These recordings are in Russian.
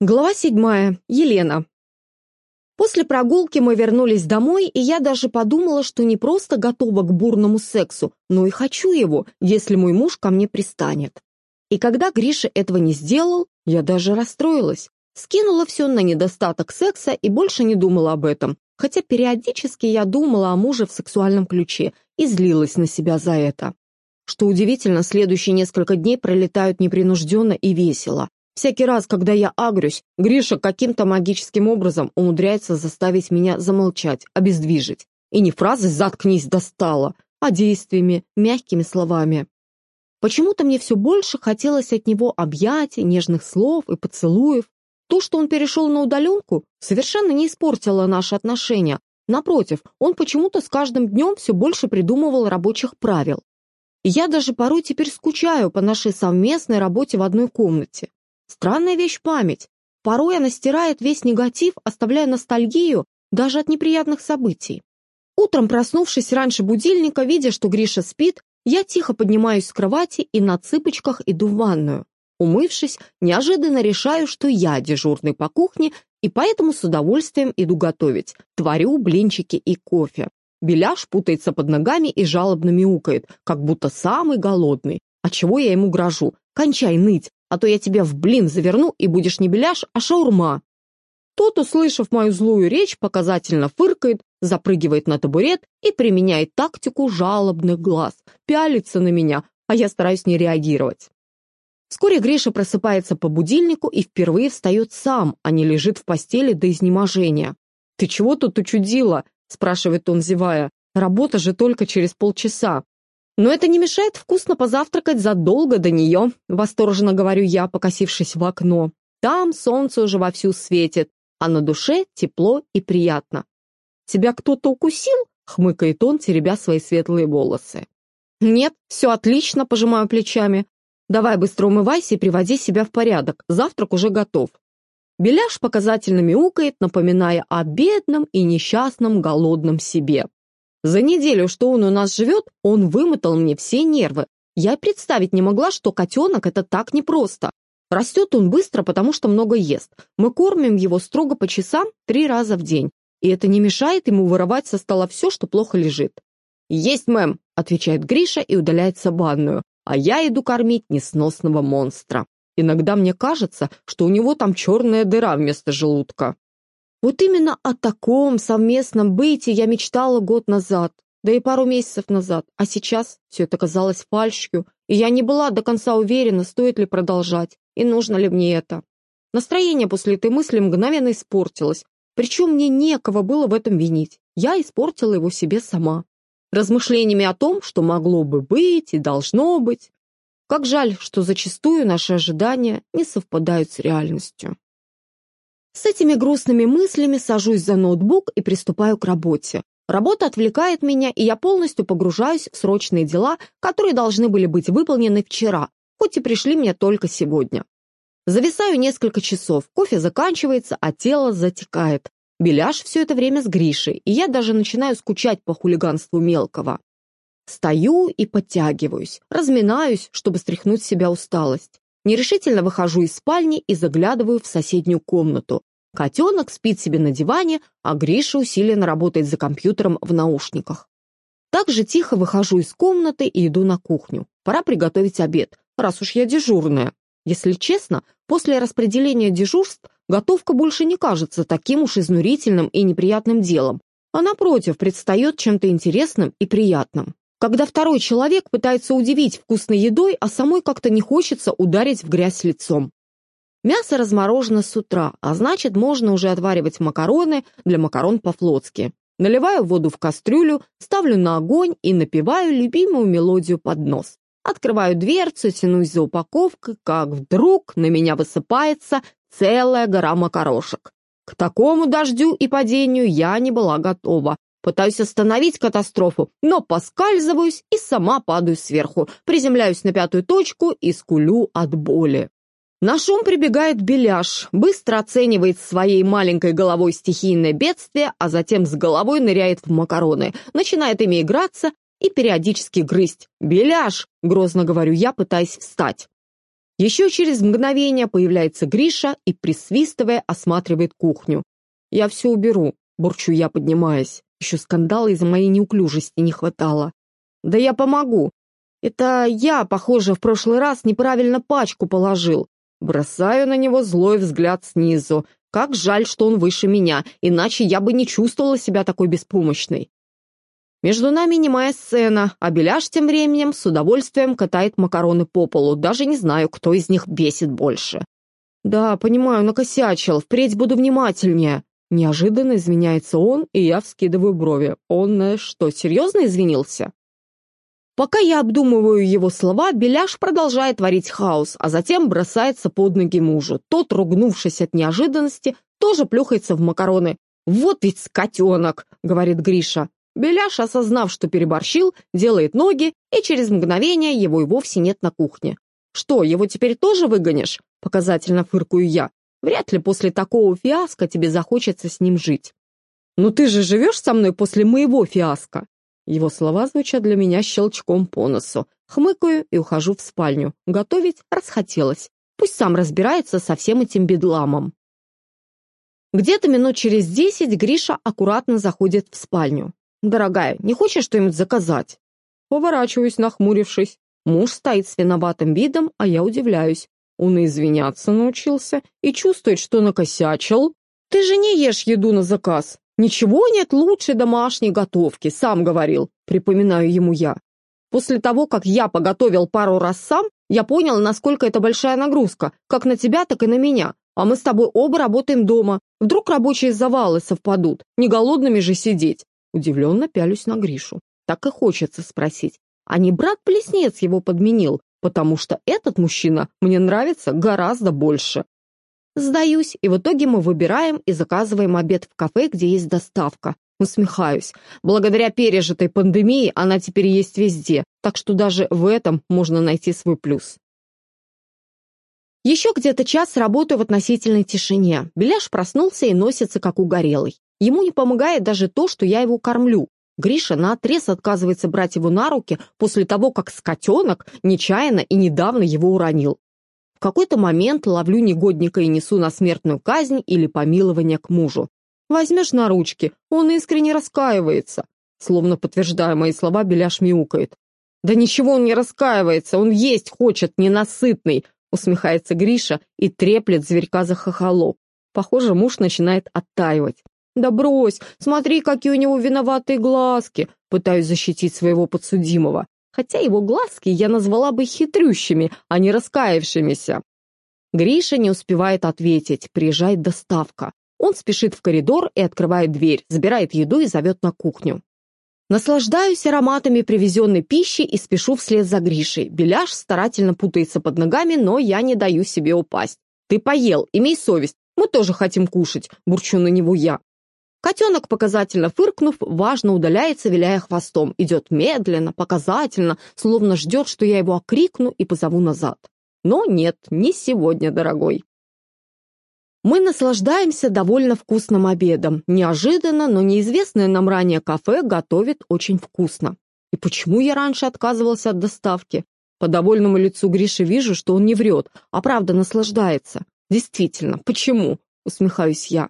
Глава седьмая. Елена. После прогулки мы вернулись домой, и я даже подумала, что не просто готова к бурному сексу, но и хочу его, если мой муж ко мне пристанет. И когда Гриша этого не сделал, я даже расстроилась. Скинула все на недостаток секса и больше не думала об этом, хотя периодически я думала о муже в сексуальном ключе и злилась на себя за это. Что удивительно, следующие несколько дней пролетают непринужденно и весело. Всякий раз, когда я агрюсь, Гриша каким-то магическим образом умудряется заставить меня замолчать, обездвижить. И не фразой «заткнись, достала», а действиями, мягкими словами. Почему-то мне все больше хотелось от него объятий, нежных слов и поцелуев. То, что он перешел на удаленку, совершенно не испортило наши отношения. Напротив, он почему-то с каждым днем все больше придумывал рабочих правил. Я даже порой теперь скучаю по нашей совместной работе в одной комнате. Странная вещь память. Порой она стирает весь негатив, оставляя ностальгию даже от неприятных событий. Утром, проснувшись раньше будильника, видя, что Гриша спит, я тихо поднимаюсь с кровати и на цыпочках иду в ванную. Умывшись, неожиданно решаю, что я дежурный по кухне, и поэтому с удовольствием иду готовить. Творю блинчики и кофе. Беляш путается под ногами и жалобно мяукает, как будто самый голодный. А чего я ему грожу? Кончай ныть, а то я тебя в блин заверну, и будешь не беляш, а шаурма». Тот, услышав мою злую речь, показательно фыркает, запрыгивает на табурет и применяет тактику жалобных глаз, пялится на меня, а я стараюсь не реагировать. Вскоре Гриша просыпается по будильнику и впервые встает сам, а не лежит в постели до изнеможения. «Ты чего тут учудила?» – спрашивает он, зевая. «Работа же только через полчаса». Но это не мешает вкусно позавтракать задолго до нее, восторженно говорю я, покосившись в окно. Там солнце уже вовсю светит, а на душе тепло и приятно. «Тебя кто-то укусил?» — хмыкает он, теребя свои светлые волосы. «Нет, все отлично», — пожимаю плечами. «Давай быстро умывайся и приводи себя в порядок, завтрак уже готов». Беляш показательно мяукает, напоминая о бедном и несчастном голодном себе. За неделю, что он у нас живет, он вымотал мне все нервы. Я представить не могла, что котенок — это так непросто. Растет он быстро, потому что много ест. Мы кормим его строго по часам три раза в день. И это не мешает ему вырывать со стола все, что плохо лежит. «Есть, мэм!» — отвечает Гриша и удаляется в ванную. А я иду кормить несносного монстра. Иногда мне кажется, что у него там черная дыра вместо желудка. Вот именно о таком совместном быте я мечтала год назад, да и пару месяцев назад, а сейчас все это казалось фальшью, и я не была до конца уверена, стоит ли продолжать, и нужно ли мне это. Настроение после этой мысли мгновенно испортилось, причем мне некого было в этом винить, я испортила его себе сама. Размышлениями о том, что могло бы быть и должно быть. Как жаль, что зачастую наши ожидания не совпадают с реальностью. С этими грустными мыслями сажусь за ноутбук и приступаю к работе. Работа отвлекает меня, и я полностью погружаюсь в срочные дела, которые должны были быть выполнены вчера, хоть и пришли мне только сегодня. Зависаю несколько часов, кофе заканчивается, а тело затекает. Беляш все это время с Гришей, и я даже начинаю скучать по хулиганству мелкого. Стою и подтягиваюсь, разминаюсь, чтобы стряхнуть с себя усталость. Нерешительно выхожу из спальни и заглядываю в соседнюю комнату. Котенок спит себе на диване, а Гриша усиленно работает за компьютером в наушниках. Также тихо выхожу из комнаты и иду на кухню. Пора приготовить обед, раз уж я дежурная. Если честно, после распределения дежурств готовка больше не кажется таким уж изнурительным и неприятным делом, а напротив, предстает чем-то интересным и приятным. Когда второй человек пытается удивить вкусной едой, а самой как-то не хочется ударить в грязь лицом. Мясо разморожено с утра, а значит, можно уже отваривать макароны для макарон по-флотски. Наливаю воду в кастрюлю, ставлю на огонь и напеваю любимую мелодию под нос. Открываю дверцу, тянусь за упаковкой, как вдруг на меня высыпается целая гора макарошек. К такому дождю и падению я не была готова. Пытаюсь остановить катастрофу, но поскальзываюсь и сама падаю сверху, приземляюсь на пятую точку и скулю от боли. На шум прибегает Беляш, быстро оценивает своей маленькой головой стихийное бедствие, а затем с головой ныряет в макароны, начинает ими играться и периодически грызть. «Беляш!» — грозно говорю я, пытаясь встать. Еще через мгновение появляется Гриша и, присвистывая, осматривает кухню. «Я все уберу», — бурчу я, поднимаясь. Еще скандала из-за моей неуклюжести не хватало. «Да я помогу. Это я, похоже, в прошлый раз неправильно пачку положил. Бросаю на него злой взгляд снизу. Как жаль, что он выше меня, иначе я бы не чувствовала себя такой беспомощной. Между нами немая сцена, а Беляш тем временем с удовольствием катает макароны по полу, даже не знаю, кто из них бесит больше. «Да, понимаю, накосячил, впредь буду внимательнее». Неожиданно извиняется он, и я вскидываю брови. Он э, что, серьезно извинился? Пока я обдумываю его слова, Беляш продолжает варить хаос, а затем бросается под ноги мужу. Тот, ругнувшись от неожиданности, тоже плюхается в макароны. «Вот ведь скотенок!» — говорит Гриша. Беляш, осознав, что переборщил, делает ноги, и через мгновение его и вовсе нет на кухне. «Что, его теперь тоже выгонишь?» — показательно фыркую я. «Вряд ли после такого фиаско тебе захочется с ним жить». «Ну ты же живешь со мной после моего фиаско?» Его слова звучат для меня щелчком по носу. Хмыкаю и ухожу в спальню. Готовить расхотелось. Пусть сам разбирается со всем этим бедламом. Где-то минут через десять Гриша аккуратно заходит в спальню. «Дорогая, не хочешь что-нибудь заказать?» Поворачиваюсь, нахмурившись. Муж стоит с виноватым видом, а я удивляюсь. Он извиняться научился и чувствует, что накосячил. «Ты же не ешь еду на заказ. Ничего нет лучше домашней готовки, сам говорил», припоминаю ему я. После того, как я поготовил пару раз сам, я понял, насколько это большая нагрузка, как на тебя, так и на меня. А мы с тобой оба работаем дома. Вдруг рабочие завалы совпадут. Не голодными же сидеть. Удивленно пялюсь на Гришу. Так и хочется спросить, а не брат-плеснец его подменил, потому что этот мужчина мне нравится гораздо больше. Сдаюсь, и в итоге мы выбираем и заказываем обед в кафе, где есть доставка. Усмехаюсь. Благодаря пережитой пандемии она теперь есть везде, так что даже в этом можно найти свой плюс. Еще где-то час работаю в относительной тишине. Беляш проснулся и носится, как угорелый. Ему не помогает даже то, что я его кормлю. Гриша наотрез отказывается брать его на руки после того, как скотенок нечаянно и недавно его уронил. В какой-то момент ловлю негодника и несу на смертную казнь или помилование к мужу. Возьмешь на ручки, он искренне раскаивается. Словно подтверждая мои слова, Беляш мяукает. «Да ничего он не раскаивается, он есть хочет, ненасытный!» усмехается Гриша и треплет зверька за хохолок. Похоже, муж начинает оттаивать. «Да брось, смотри, какие у него виноватые глазки!» Пытаюсь защитить своего подсудимого. Хотя его глазки я назвала бы хитрющими, а не раскаявшимися. Гриша не успевает ответить, приезжает доставка. Он спешит в коридор и открывает дверь, забирает еду и зовет на кухню. Наслаждаюсь ароматами привезенной пищи и спешу вслед за Гришей. Беляш старательно путается под ногами, но я не даю себе упасть. «Ты поел, имей совесть, мы тоже хотим кушать», – бурчу на него я. Котенок, показательно фыркнув, важно удаляется, виляя хвостом. Идет медленно, показательно, словно ждет, что я его окрикну и позову назад. Но нет, не сегодня, дорогой. Мы наслаждаемся довольно вкусным обедом. Неожиданно, но неизвестное нам ранее кафе готовит очень вкусно. И почему я раньше отказывался от доставки? По довольному лицу Гриши вижу, что он не врет, а правда наслаждается. Действительно, почему? Усмехаюсь я.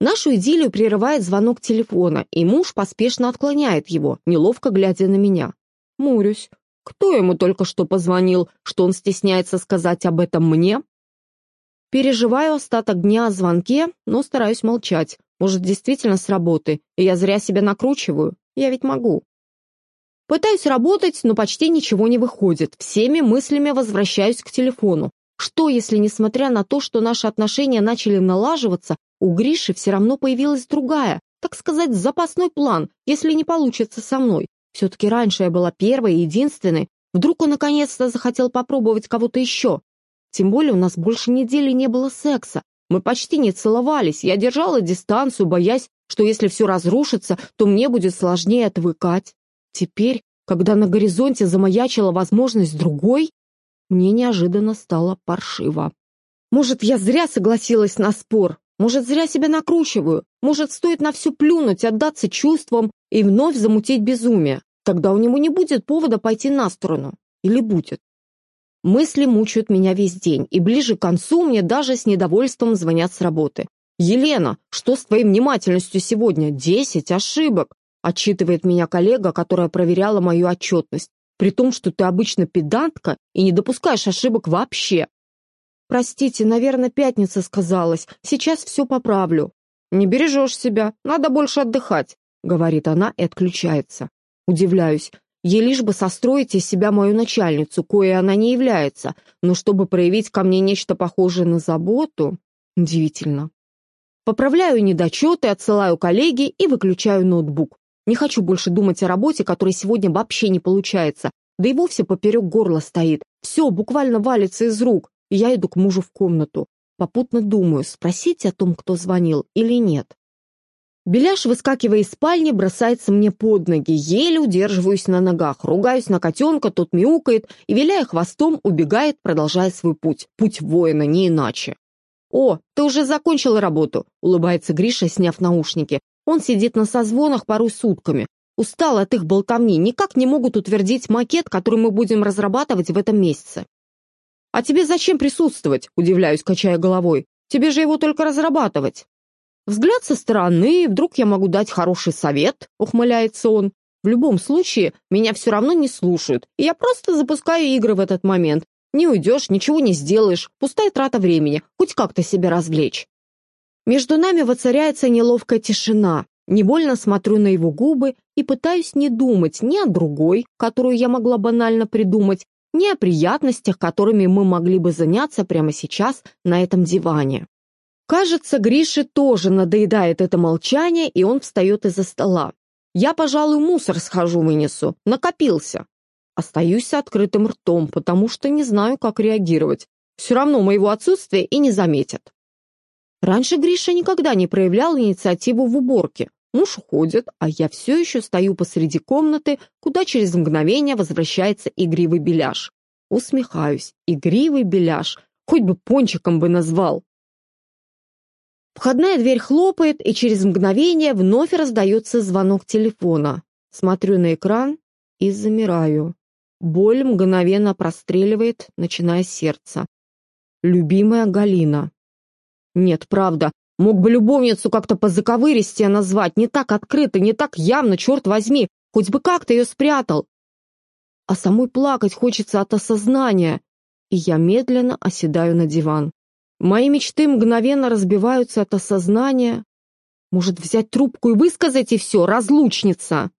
Нашу идиллию прерывает звонок телефона, и муж поспешно отклоняет его, неловко глядя на меня. Мурюсь. Кто ему только что позвонил, что он стесняется сказать об этом мне? Переживаю остаток дня о звонке, но стараюсь молчать. Может, действительно с работы, и я зря себя накручиваю. Я ведь могу. Пытаюсь работать, но почти ничего не выходит. Всеми мыслями возвращаюсь к телефону. Что, если, несмотря на то, что наши отношения начали налаживаться, у Гриши все равно появилась другая, так сказать, запасной план, если не получится со мной. Все-таки раньше я была первой и единственной. Вдруг он наконец-то захотел попробовать кого-то еще. Тем более у нас больше недели не было секса. Мы почти не целовались. Я держала дистанцию, боясь, что если все разрушится, то мне будет сложнее отвыкать. Теперь, когда на горизонте замаячила возможность другой, мне неожиданно стало паршиво. Может, я зря согласилась на спор? Может, зря себя накручиваю? Может, стоит на все плюнуть, отдаться чувствам и вновь замутить безумие? Тогда у него не будет повода пойти на сторону. Или будет? Мысли мучают меня весь день, и ближе к концу мне даже с недовольством звонят с работы. «Елена, что с твоей внимательностью сегодня? Десять ошибок!» Отчитывает меня коллега, которая проверяла мою отчетность, при том, что ты обычно педантка и не допускаешь ошибок вообще. «Простите, наверное, пятница сказалась. Сейчас все поправлю». «Не бережешь себя, надо больше отдыхать», — говорит она и отключается. Удивляюсь, ей лишь бы состроить из себя мою начальницу, кое она не является, но чтобы проявить ко мне нечто похожее на заботу, удивительно. Поправляю недочеты, отсылаю коллеге и выключаю ноутбук. Не хочу больше думать о работе, которая сегодня вообще не получается, да и вовсе поперек горла стоит. Все буквально валится из рук, и я иду к мужу в комнату. Попутно думаю, спросить о том, кто звонил, или нет. Беляш, выскакивая из спальни, бросается мне под ноги, еле удерживаюсь на ногах, ругаюсь на котенка, тот мяукает и, виляя хвостом, убегает, продолжая свой путь. Путь воина, не иначе. «О, ты уже закончил работу», — улыбается Гриша, сняв наушники. Он сидит на созвонах порой сутками. Устал от их болтовни, никак не могут утвердить макет, который мы будем разрабатывать в этом месяце. «А тебе зачем присутствовать?» – удивляюсь, качая головой. «Тебе же его только разрабатывать». «Взгляд со стороны, вдруг я могу дать хороший совет?» – ухмыляется он. «В любом случае, меня все равно не слушают, и я просто запускаю игры в этот момент. Не уйдешь, ничего не сделаешь, пустая трата времени, хоть как-то себя развлечь». Между нами воцаряется неловкая тишина. Невольно смотрю на его губы и пытаюсь не думать ни о другой, которую я могла банально придумать, ни о приятностях, которыми мы могли бы заняться прямо сейчас на этом диване. Кажется, Грише тоже надоедает это молчание, и он встает из-за стола. Я, пожалуй, мусор схожу вынесу. Накопился. Остаюсь с открытым ртом, потому что не знаю, как реагировать. Все равно моего отсутствия и не заметят. Раньше Гриша никогда не проявлял инициативу в уборке. Муж уходит, а я все еще стою посреди комнаты, куда через мгновение возвращается игривый беляш. Усмехаюсь. Игривый беляш. Хоть бы пончиком бы назвал. Входная дверь хлопает, и через мгновение вновь раздается звонок телефона. Смотрю на экран и замираю. Боль мгновенно простреливает, начиная с сердца. Любимая Галина. Нет, правда, Мог бы любовницу как-то по-заковыристее назвать, не так открыто, не так явно, черт возьми, хоть бы как-то ее спрятал. А самой плакать хочется от осознания, и я медленно оседаю на диван. Мои мечты мгновенно разбиваются от осознания. Может, взять трубку и высказать и все, разлучница?